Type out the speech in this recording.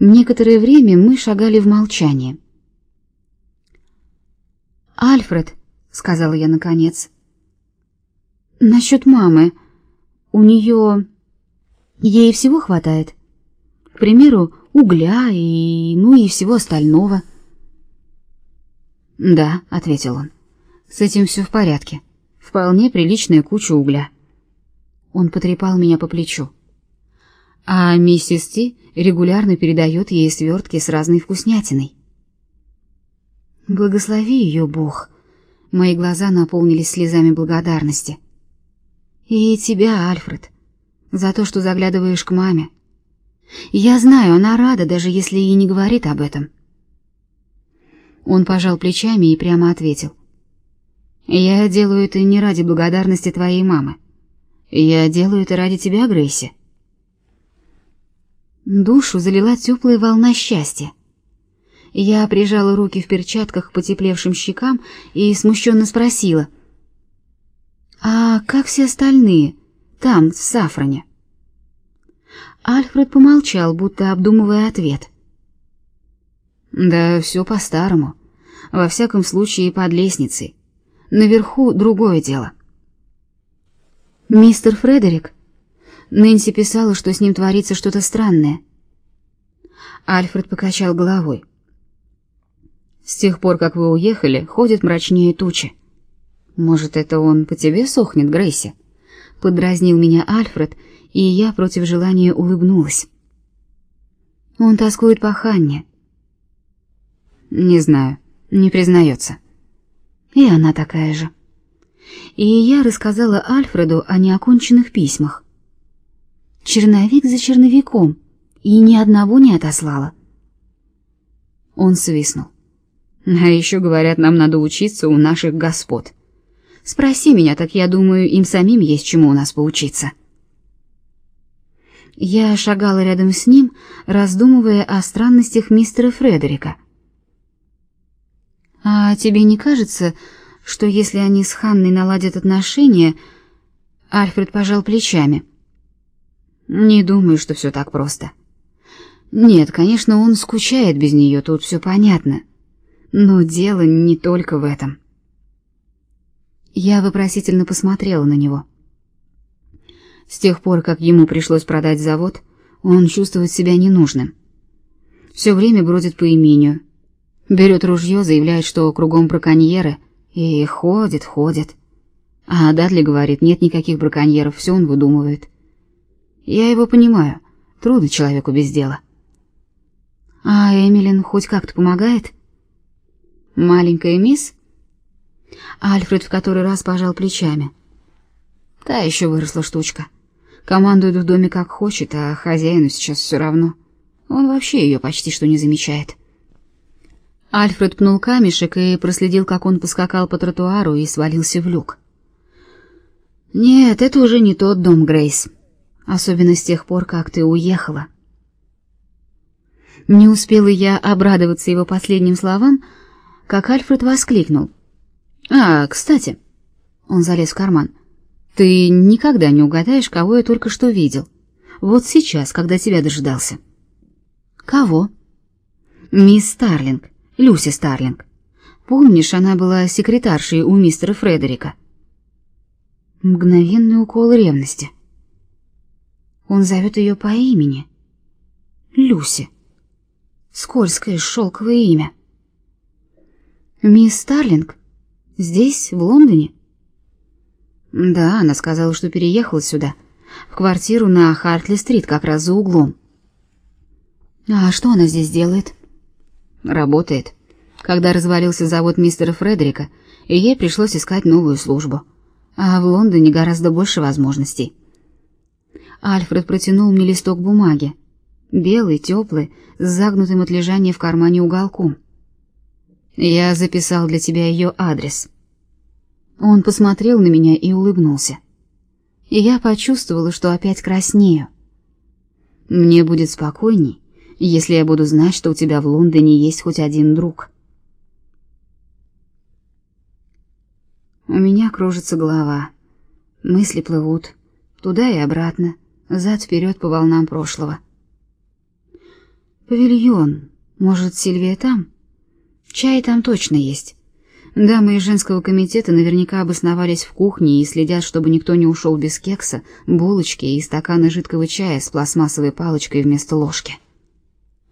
Некоторое время мы шагали в молчании. «Альфред», — сказала я наконец, — «насчет мамы. У нее... Ей всего хватает. К примеру, угля и... ну и всего остального». «Да», — ответил он, — «с этим все в порядке. Вполне приличная куча угля». Он потрепал меня по плечу. А миссис Ти регулярно передает ей свертки с разной вкуснятиной. Благослови ее, Бог. Мои глаза наполнились слезами благодарности. И тебя, Альфред, за то, что заглядываешь к маме. Я знаю, она рада, даже если и не говорит об этом. Он пожал плечами и прямо ответил: "Я делаю это не ради благодарности твоей мамы. Я делаю это ради тебя, Грейси". Душу залила теплая волна счастья. Я прижала руки в перчатках к потеплевшим щекам и смущенно спросила: "А как все остальные там, в Сафране?" Альфред помолчал, будто обдумывая ответ. Да все по-старому. Во всяком случае, под лестницей. Наверху другое дело. Мистер Фредерик Нэнси писала, что с ним творится что-то странное. Альфред покачал головой. С тех пор, как вы уехали, ходит мрачнее тучи. Может, это он по тебе сохнет, Грейси? Подразнил меня Альфред, и я против желания улыбнулась. Он тоскует по Ханне. Не знаю, не признается. И она такая же. И я рассказала Альфреду о неоконченных письмах. Черновик за черновиком, и ни одного не отослала. Он свистнул. А еще говорят, нам надо учиться у наших господ. Спроси меня, так я думаю, им самим есть чему у нас поучиться. Я шагала рядом с ним, раздумывая о странностях мистера Фредерика. А тебе не кажется, что если они с Ханной наладят отношения, Альфред пожал плечами. Не думаю, что все так просто. Нет, конечно, он скучает без нее, тут все понятно. Но дело не только в этом. Я вопросительно посмотрела на него. С тех пор, как ему пришлось продать завод, он чувствует себя ненужным. Все время бродит по имению. Берет ружье, заявляет, что кругом браконьеры, и ходит, ходит. А Дадли говорит, нет никаких браконьеров, все он выдумывает. Я его понимаю. Трудно человеку без дела. А Эмилин хоть как-то помогает? Маленькая мисс? Альфред в который раз пожал плечами. Та еще выросла штучка. Командует в доме как хочет, а хозяину сейчас все равно. Он вообще ее почти что не замечает. Альфред пнул камешек и проследил, как он поскакал по тротуару и свалился в люк. Нет, это уже не тот дом, Грейс особенно с тех пор, как ты уехала. Не успела я обрадоваться его последним словам, как Альфред воскликнул: "А, кстати", он залез в карман. "Ты никогда не угадаешь, кого я только что видел. Вот сейчас, когда тебя дожидался". "Кого?" "Мисс Старлинг, Люси Старлинг. Помнишь, она была секретаршей у мистера Фредерика?" Мгновенный укол ревности. Он зовет ее по имени. Люси. Скользкое шелковое имя. Мисс Старлинг здесь, в Лондоне? Да, она сказала, что переехала сюда, в квартиру на Хартли-стрит, как раз за углом. А что она здесь делает? Работает. Когда развалился завод мистера Фредерика, ей пришлось искать новую службу. А в Лондоне гораздо больше возможностей. Альфред протянул мне листок бумаги, белый, теплый, с загнутым от лежания в кармане уголком. Я записал для тебя ее адрес. Он посмотрел на меня и улыбнулся. И я почувствовала, что опять краснею. Мне будет спокойней, если я буду знать, что у тебя в Лондоне есть хоть один друг. У меня кружится голова. Мысли плывут туда и обратно зад вперед по волнам прошлого. Павильон. Может, Сильвия там? Чай там точно есть. Дамы из женского комитета наверняка обосновались в кухне и следят, чтобы никто не ушел без кекса, булочки и стакана жидкого чая с пластмассовой палочкой вместо ложки.